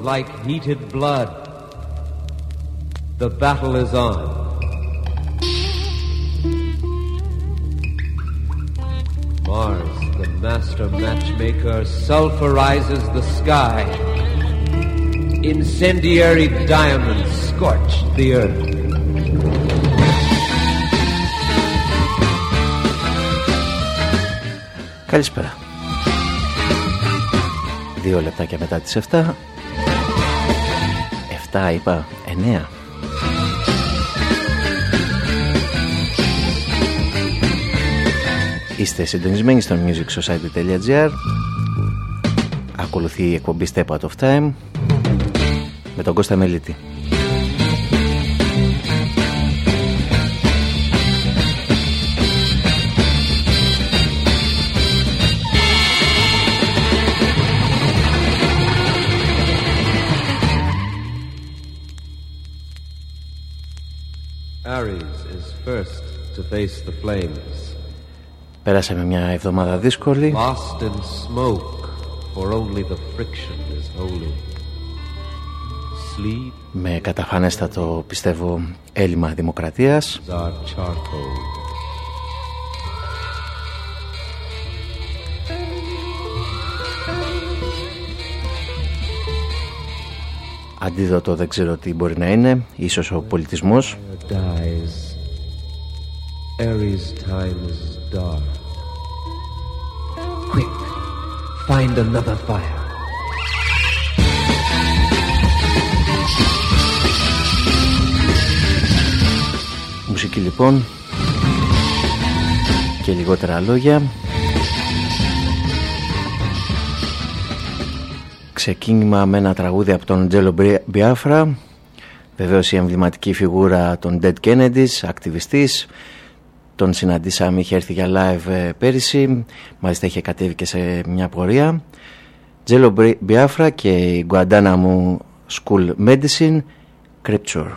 like heated blood. The battle is on. Mars, the master matchmaker, sulfurizes the sky. Incendiary diamonds scorch the earth. Καλησπέρα. Δύο λεπτάκια μετά τις 7. 7 είπα, 9. Είστε συντονισμένοι στο musicsociety.gr Ακολουθεί η εκπομπή Step Out of Time με τον Κώστα Μελίτη. Face the flames. Πέρασαμε μια εβδομάδα δύσκολη. Lost in smoke, for only the friction is holy. Sleep Με καταφανέστατο πιστεύω έλλειμμα δημοκρατίας. is our charcoal. Αντίδοτο δεν ξέρω τι μπορεί να είναι. Ίσως ο πολιτισμός. Fire dies. Ares' time is dark. Quick, find another fire. Μουσική λοιπόν. Και λιγότερα λόγια. Ξεκίνημα με ένα τραγούδι από τον Τζέλο Μπιάφρα Βεβαίως η εμβληματική φιγούρα των Dead Kennedys, ακτιβιστής Τον συναντήσαμε, είχε έρθει για live ε, πέρυσι. Μάλιστα είχε κατέβει και σε μια πορεία. Τζέλο Μπιάφρα και η Guantanamo School Medicine Creature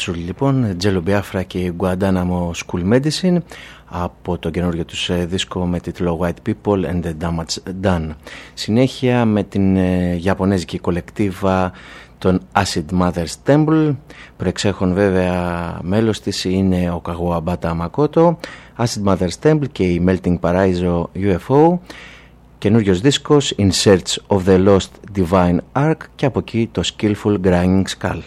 Rapture λοιπόν, Jello Biafra και Guantanamo School Medicine από το καινούργιο τους ε, δίσκο με τίτλο White People and the Damage Done. Συνέχεια με την ε, Ιαπωνέζικη κολεκτίβα των Acid Mothers Temple προεξέχον βέβαια μέλος της είναι ο Καγουαμπάτα Μακότο Acid Mothers Temple και η Melting Paraiso UFO καινούριος δίσκος In Search of the Lost Divine Ark και από εκεί το Skillful Grinding Skull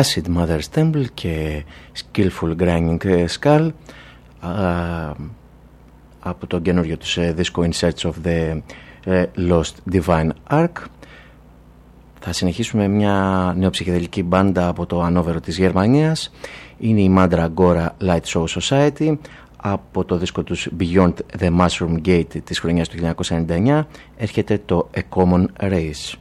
Acid Mother's Temple και Skillful Grinding Skull από το καινούριο τους δίσκο In Search of the Lost Divine Ark. Θα συνεχίσουμε μια νεοψυχεδελική μπάντα από το ανώβερο της Γερμανίας. Είναι η Mandragora Light Show Society από το δίσκο τους Beyond the Mushroom Gate της χρονιάς του 1999 έρχεται το A Common Race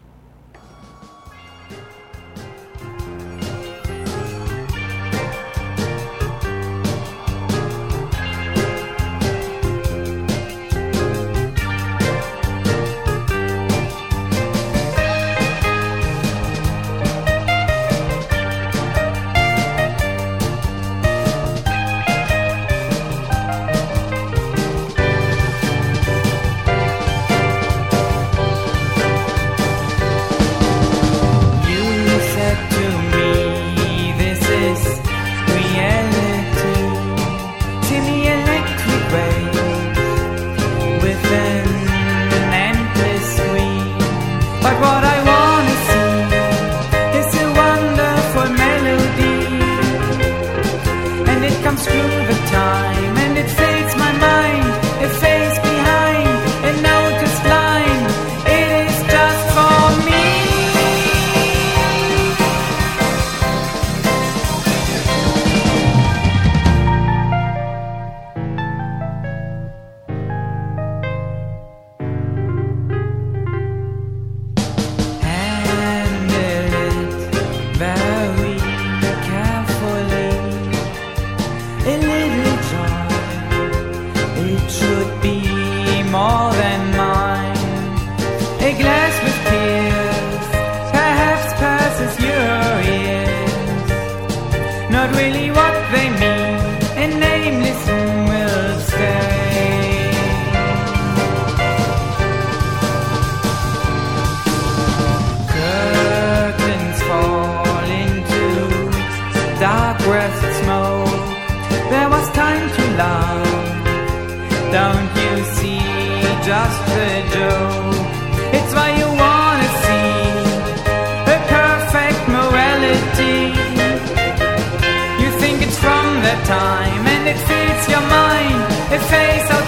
time and it feeds your mind. It fades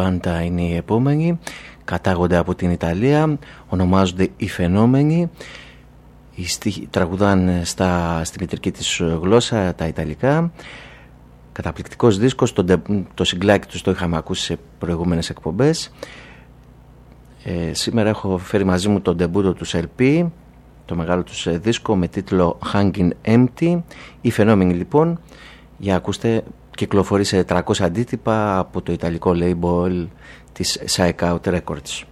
μπάντα είναι η επόμενη. Κατάγονται από την Ιταλία, ονομάζονται οι Φαινόμενοι. Οι τραγουδάνε στα, στη μητρική της γλώσσα, τα Ιταλικά. Καταπληκτικός δίσκος, το, το συγκλάκι τους το είχαμε ακούσει σε προηγούμενες εκπομπές. Ε, σήμερα έχω φέρει μαζί μου τον ντεμπούτο του LP, το μεγάλο τους ε, δίσκο με τίτλο Hanging Empty. Οι Φαινόμενοι λοιπόν, για ακούστε, κυκλοφορεί σε 300 αντίτυπα από το ιταλικό label της Psych Out Records.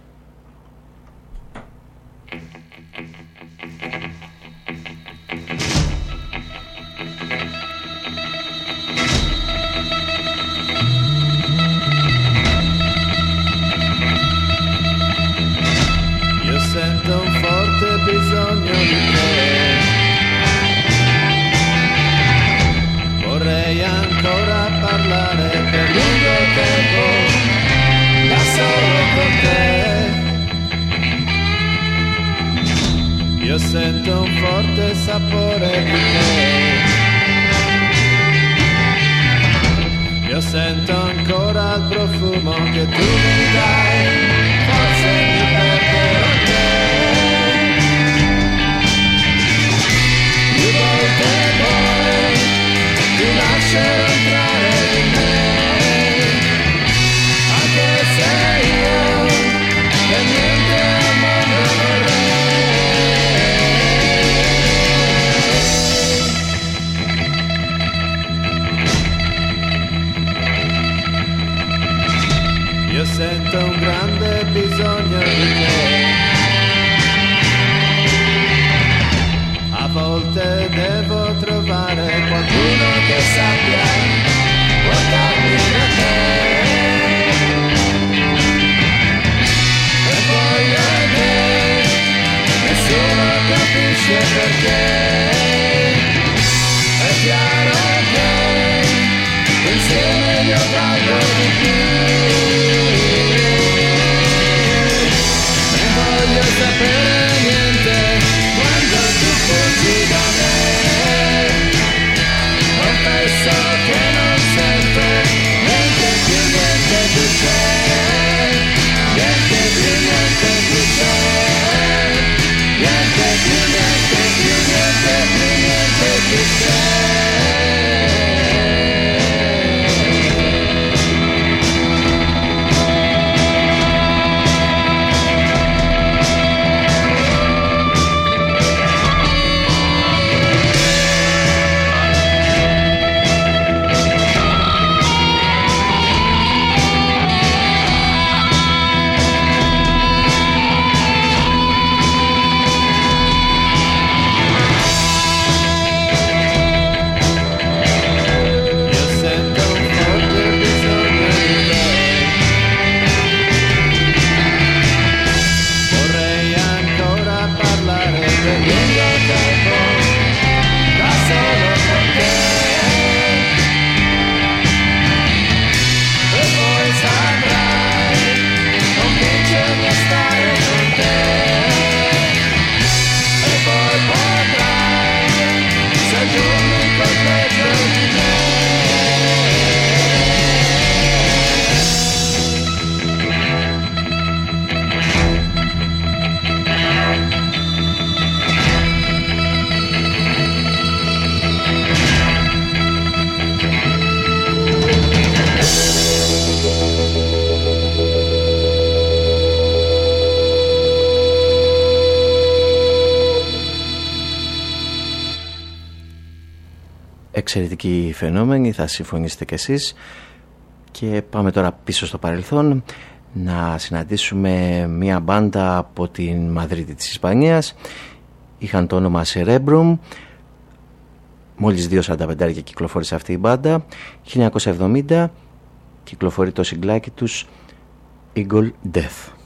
Φαινόμενοι, θα συμφωνήσετε κι εσείς. Και πάμε τώρα πίσω στο παρελθόν να συναντήσουμε μια μπάντα από την Μαδρίτη της Ισπανίας. Είχαν το όνομα Cerebrum. Μόλις 2.45 κυκλοφόρησε αυτή η μπάντα. 1970 κυκλοφορεί το συγκλάκι τους Eagle Death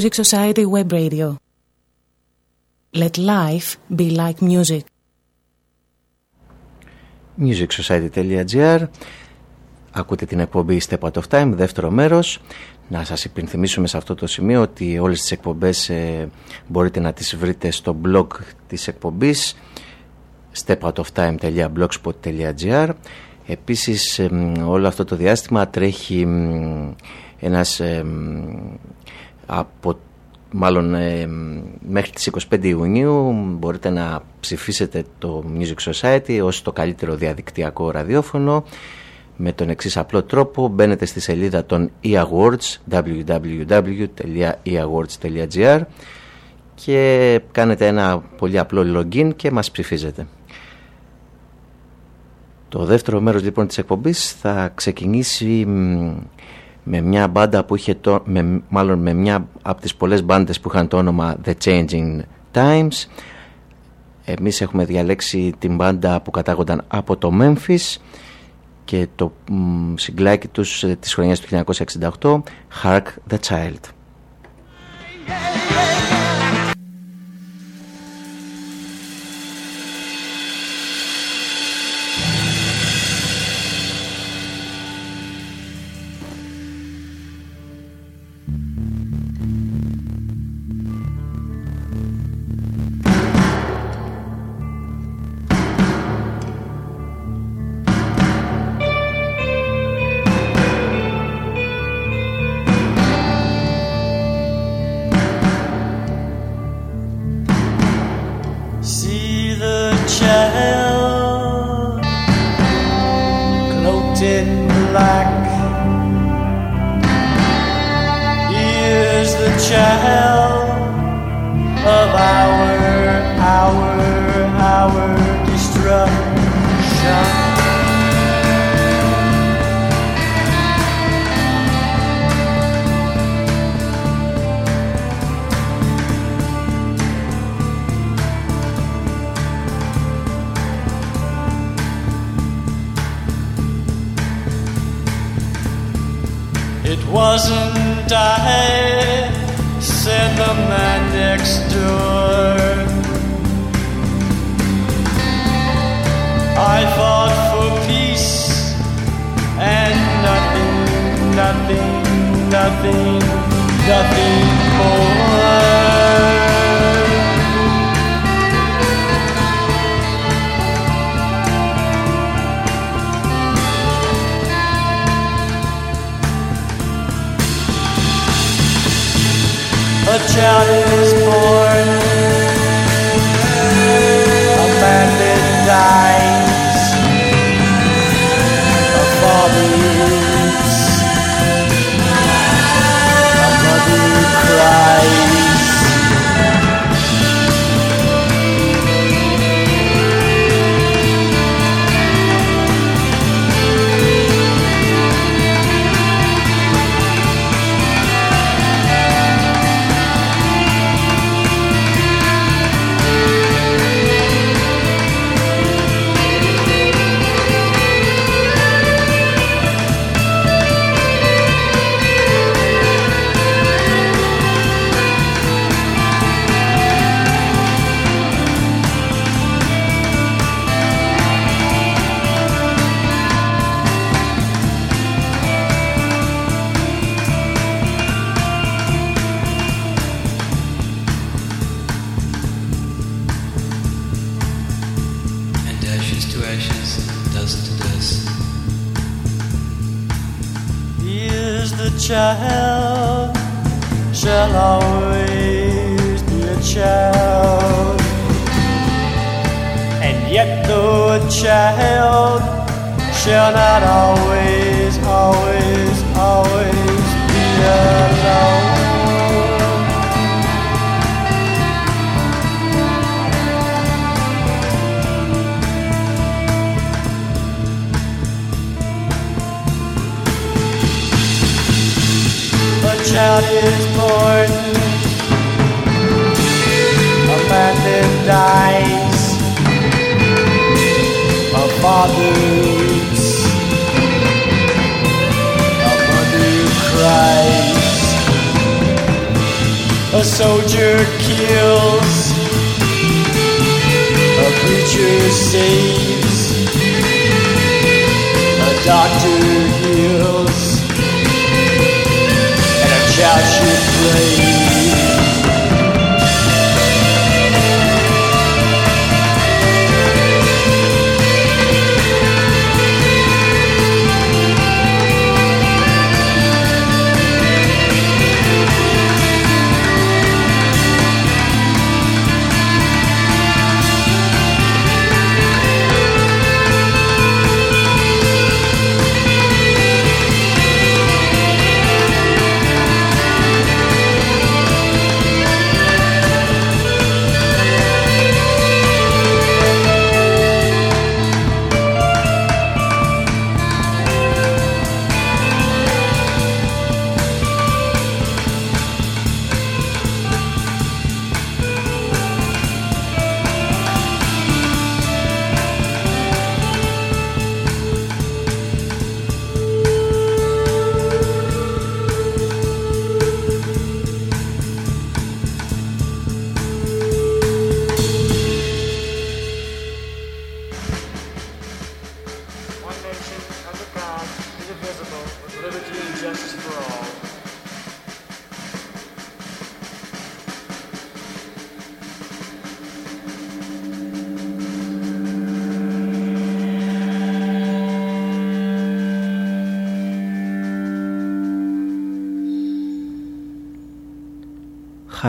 Music Society Web Radio. Let life be like music. musicsociety.gr Ακούτε την εκπομπή Step Out of Time, δεύτερο μέρος. Να σας υπενθυμίσουμε σε αυτό το σημείο ότι όλες τις εκπομπές ε, μπορείτε να τις βρείτε στο blog της εκπομπής stepoutoftime.blogspot.gr Επίσης ε, όλο αυτό το διάστημα τρέχει ένας ε, από μάλλον ε, μέχρι τις 25 Ιουνίου μπορείτε να ψηφίσετε το Music Society ως το καλύτερο διαδικτυακό ραδιόφωνο με τον εξής απλό τρόπο μπαίνετε στη σελίδα των e-awards www.eawards.gr και κάνετε ένα πολύ απλό login και μας ψηφίζετε. Το δεύτερο μέρος λοιπόν της εκπομπής θα ξεκινήσει με μια μπάντα που είχε το, με, μάλλον με μια από τις πολλές μπάντες που είχαν το όνομα The Changing Times. Εμείς έχουμε διαλέξει την μπάντα που κατάγονταν από το Memphis και το μ, συγκλάκι τους ε, της χρονιάς του 1968 Hark the Child wasn't I, said the man next door. I fought for peace and nothing, nothing, nothing, nothing more. A child is born, the child shall always be a child. And yet though a child shall not always always child is born, a man then dies, a father weeps, a mother cries. A soldier kills, a preacher saves, late.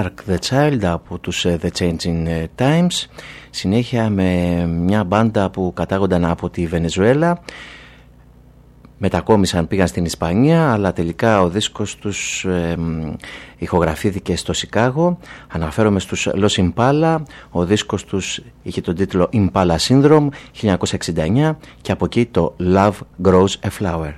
Hark the Child από τους ε, The Changing ε, Times. Συνέχεια με μια μπάντα που κατάγονταν από τη Βενεζουέλα. Μετακόμισαν πήγαν στην Ισπανία αλλά τελικά ο δίσκος τους ε, μ, ηχογραφήθηκε στο Σικάγο. Αναφέρομαι στους Los Impala. Ο δίσκος τους είχε τον τίτλο Impala Syndrome 1969 και από εκεί το Love Grows a Flower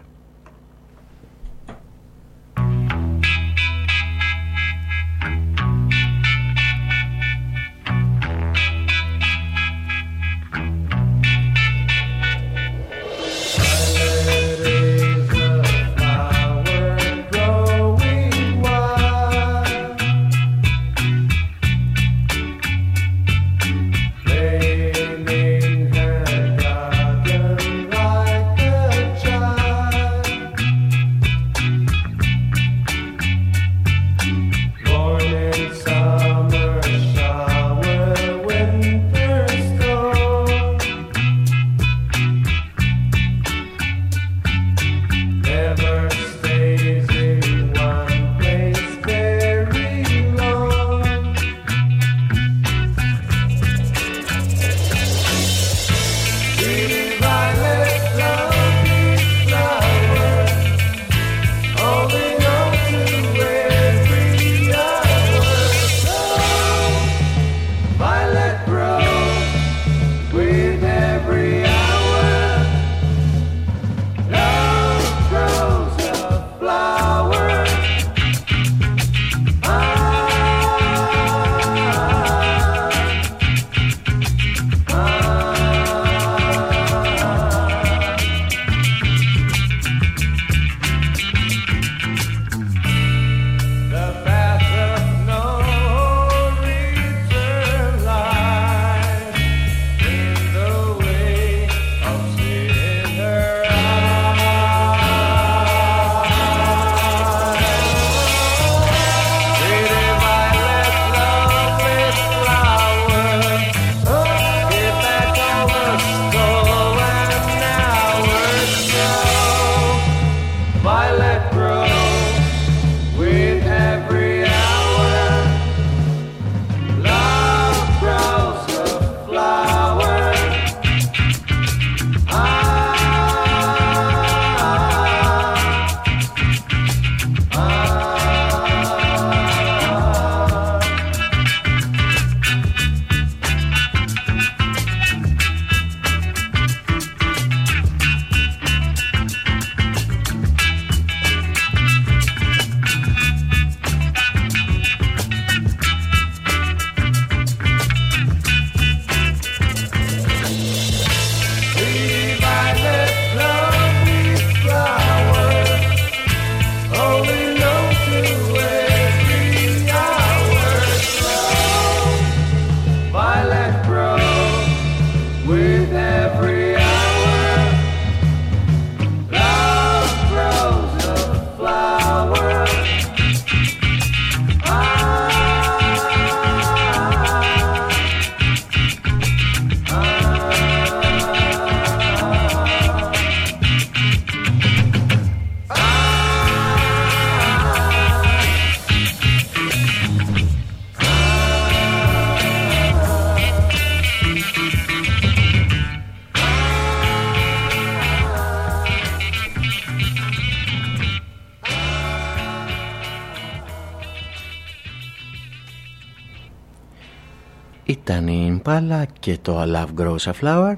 και το A Love Grows a Flower.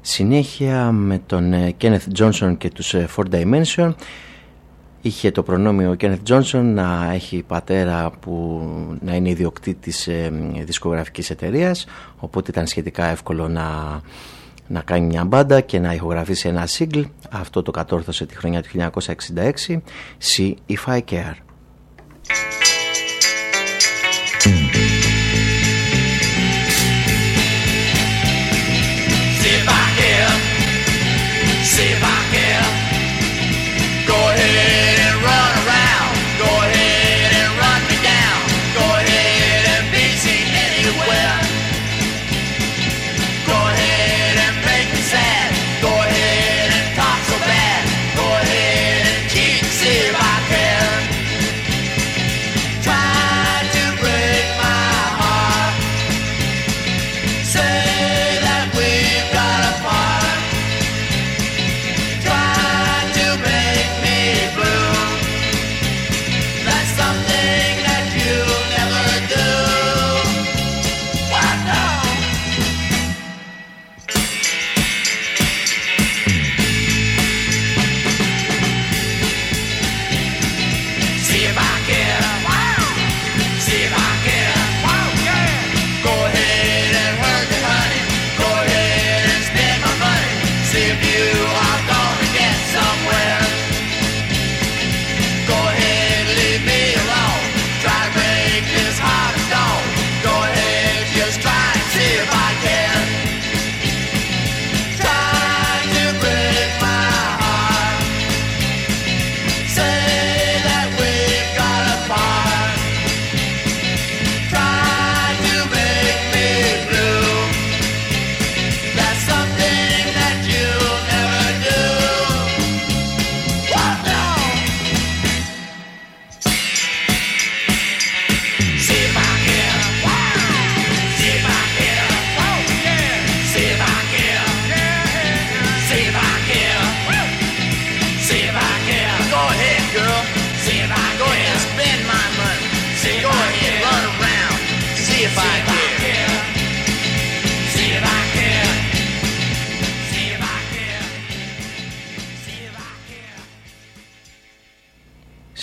Συνέχεια με τον ε, Kenneth Johnson και τους ε, Four Dimension. Είχε το προνόμιο ο Kenneth Johnson να έχει πατέρα που να είναι ιδιοκτήτης ε, δισκογραφικής εταιρείας. Οπότε ήταν σχετικά εύκολο να, να κάνει μια μπάντα και να ηχογραφήσει ένα single. Αυτό το κατόρθωσε τη χρονιά του 1966 See If I Care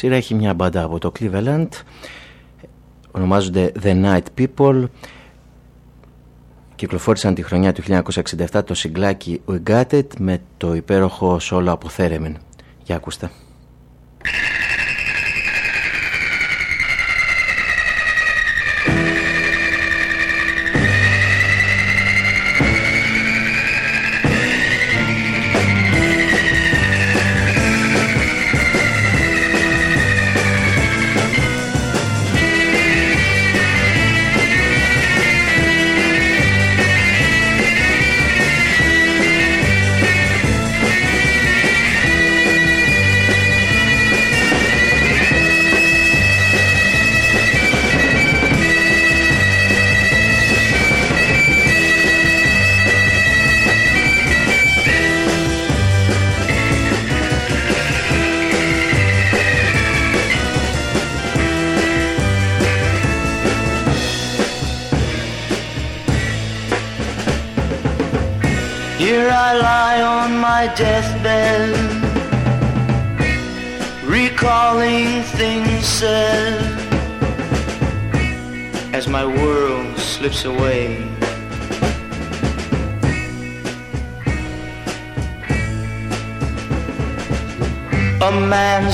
σειρά έχει μια μπάντα από το Cleveland ονομάζονται The Night People κυκλοφόρησαν τη χρονιά του 1967 το συγκλάκι We Got It με το υπέροχο σόλο από Theremin. Για ακούστε.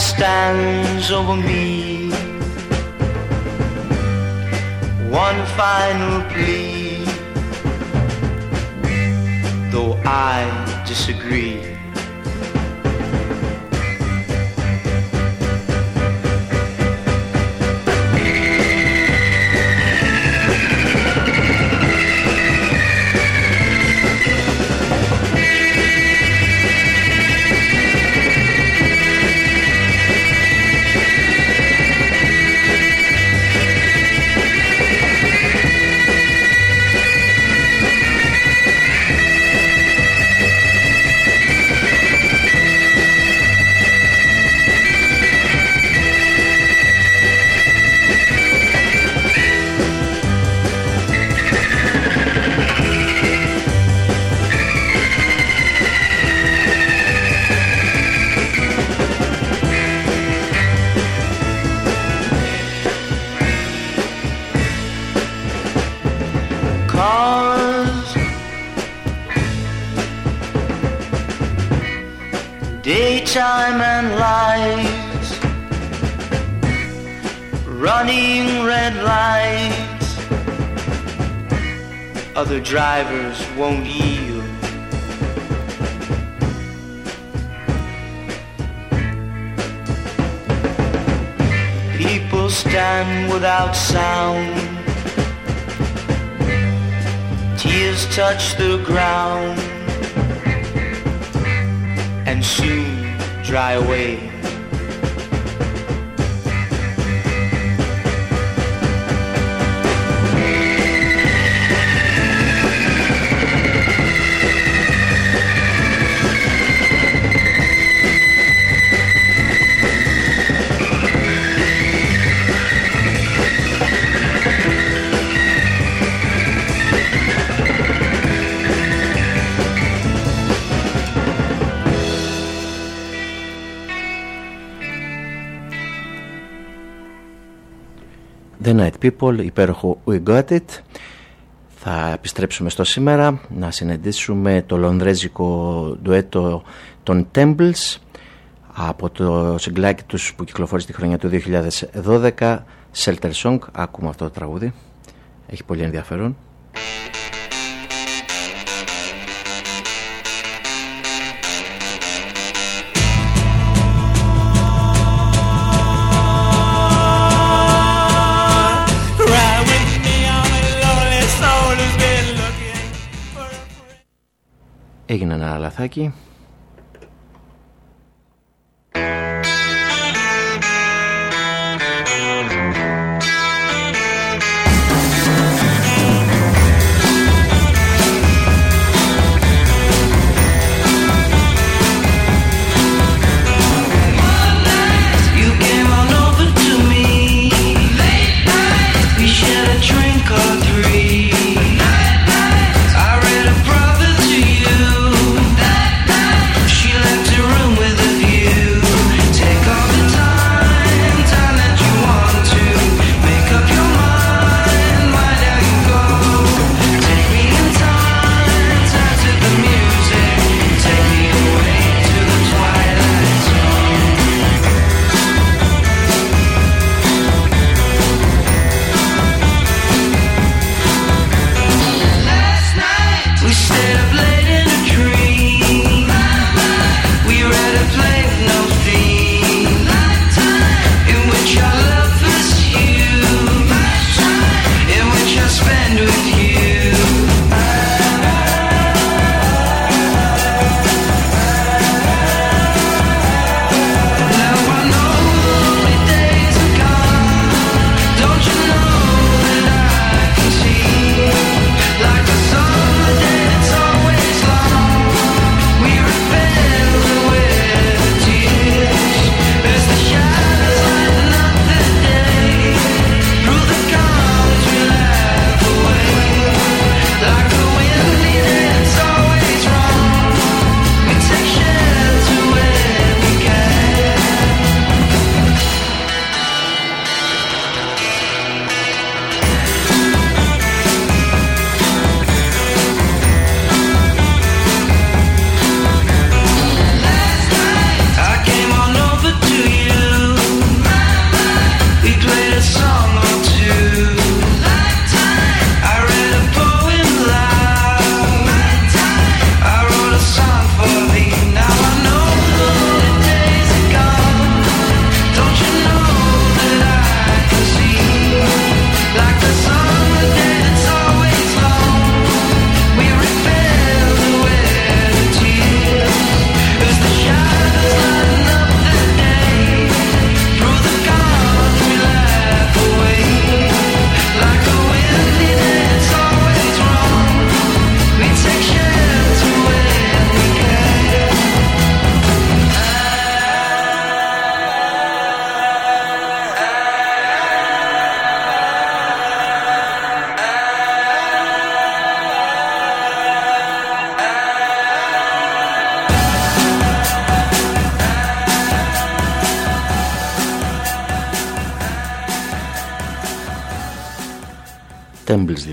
Stands over me, one final plea, though I disagree. Other drivers won't yield. People stand without sound. Tears touch the ground and soon dry away. Night People, υπέροχο We Got It. Θα επιστρέψουμε στο σήμερα να συναντήσουμε το λονδρέζικο ντουέτο των Temples από το συγκλάκι τους που κυκλοφόρησε τη χρονιά του 2012 Shelter Song, ακούμε αυτό το τραγούδι. Έχει πολύ ενδιαφέρον Έγινε ένα λαθάκι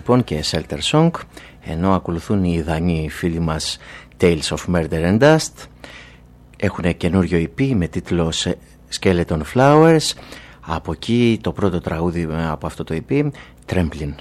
λοιπόν και Shelter Song ενώ ακολουθούν οι Ιδανοί φίλοι μας Tales of Murder and Dust. Έχουν καινούριο EP με τίτλο Skeleton Flowers. Από εκεί το πρώτο τραγούδι από αυτό το EP Trembling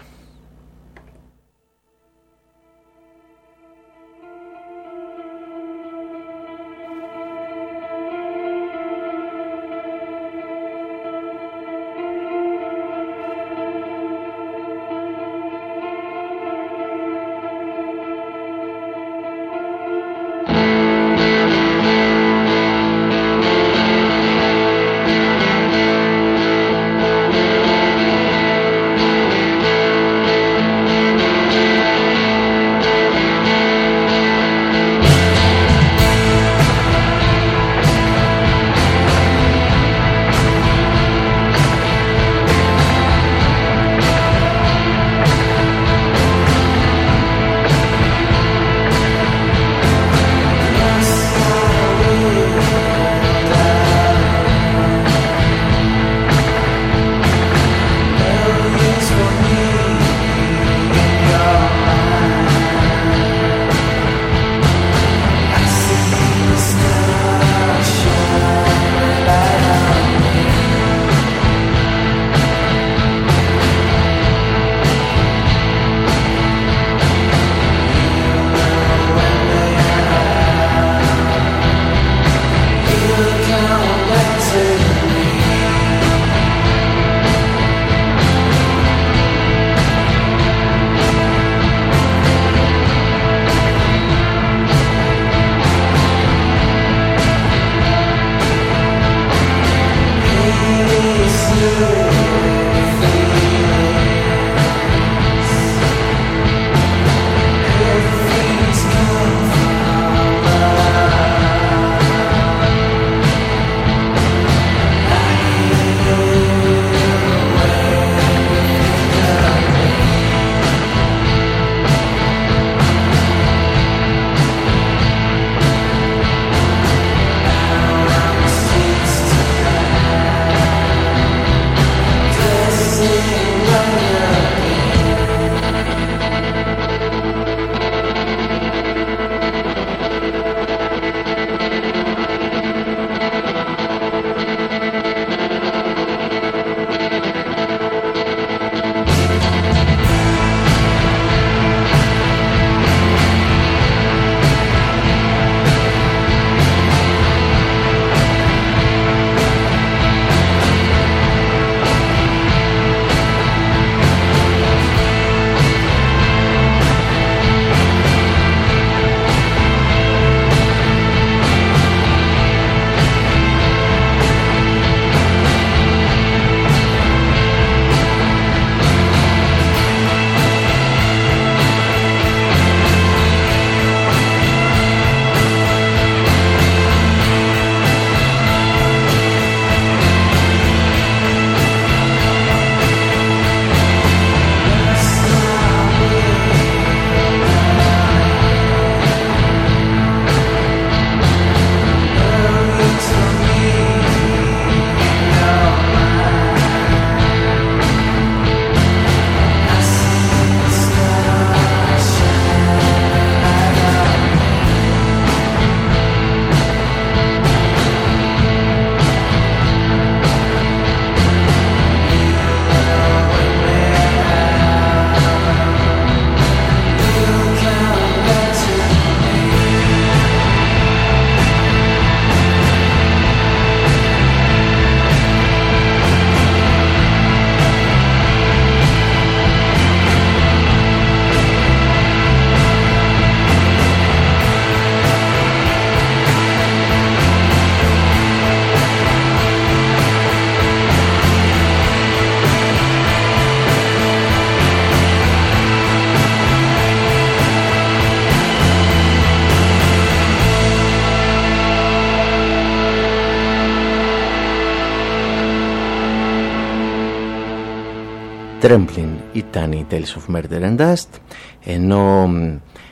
Trembling ήταν η Tales of Murder and Dust ενώ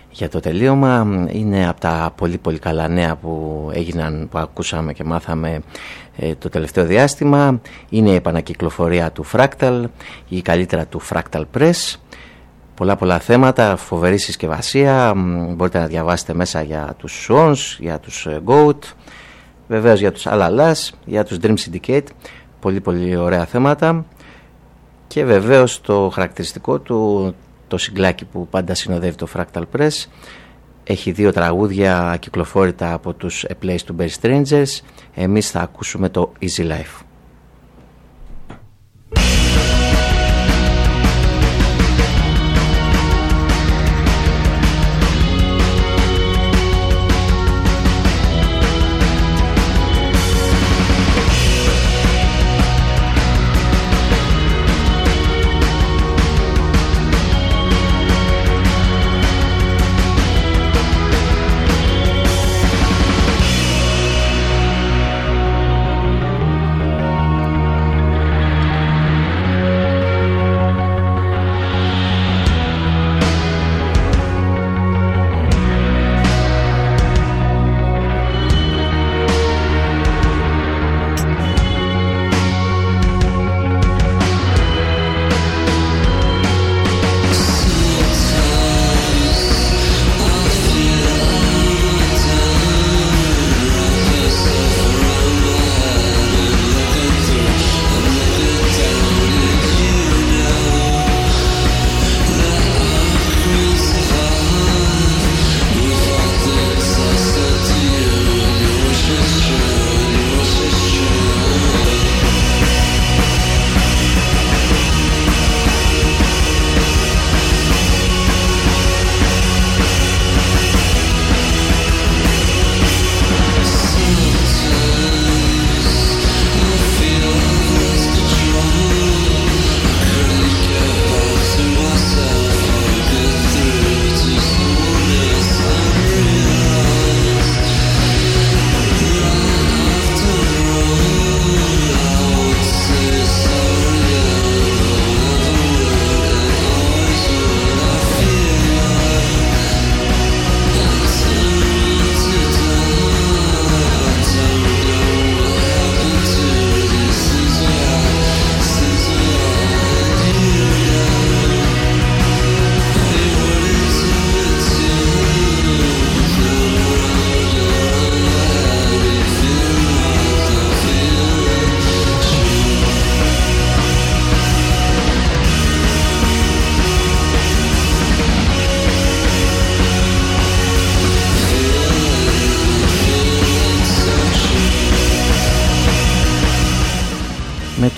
για το τελείωμα είναι από τα πολύ πολύ καλά νέα που έγιναν που ακούσαμε και μάθαμε ε, το τελευταίο διάστημα. Είναι η επανακυκλοφορία του Fractal ή καλύτερα του Fractal Press. Πολλά πολλά θέματα, φοβερή συσκευασία, μπορείτε να διαβάσετε μέσα για τους Swans, για τους ε, Goat, βεβαίως για τους Alalas, για τους Dream Syndicate, πολύ πολύ ωραία θέματα και βεβαίως το χαρακτηριστικό του, το συγκλάκι που πάντα συνοδεύει το Fractal Press, έχει δύο τραγούδια κυκλοφόρητα από τους A Place to Bear Strangers, εμείς θα ακούσουμε το Easy Life.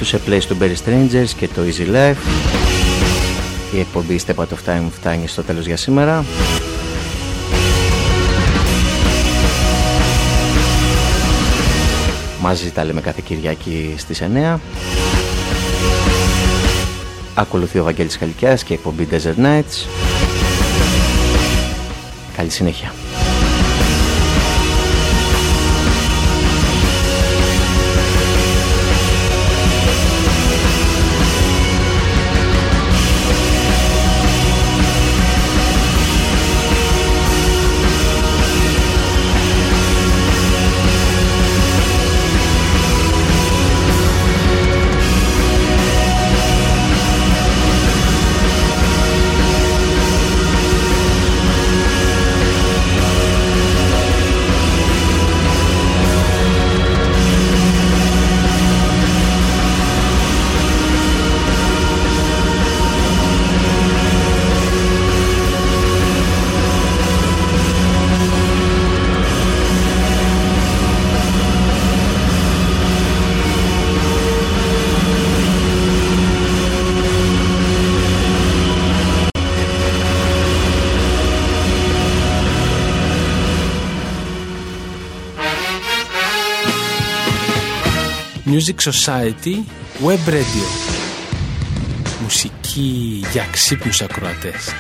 Σε Play στο Berry Strangers και το Easy Life. Η εκπομπή Step Out of Time φτάνει στο τέλος για σήμερα. Μαζί τα λέμε κάθε Κυριακή στις 9 ακολουθεί ο Βαγγέλης Χαλικιάς και η εκπομπή Desert Nights. Καλή συνέχεια Music Society Web Radio. Μουσική για ξύπνους ακροατές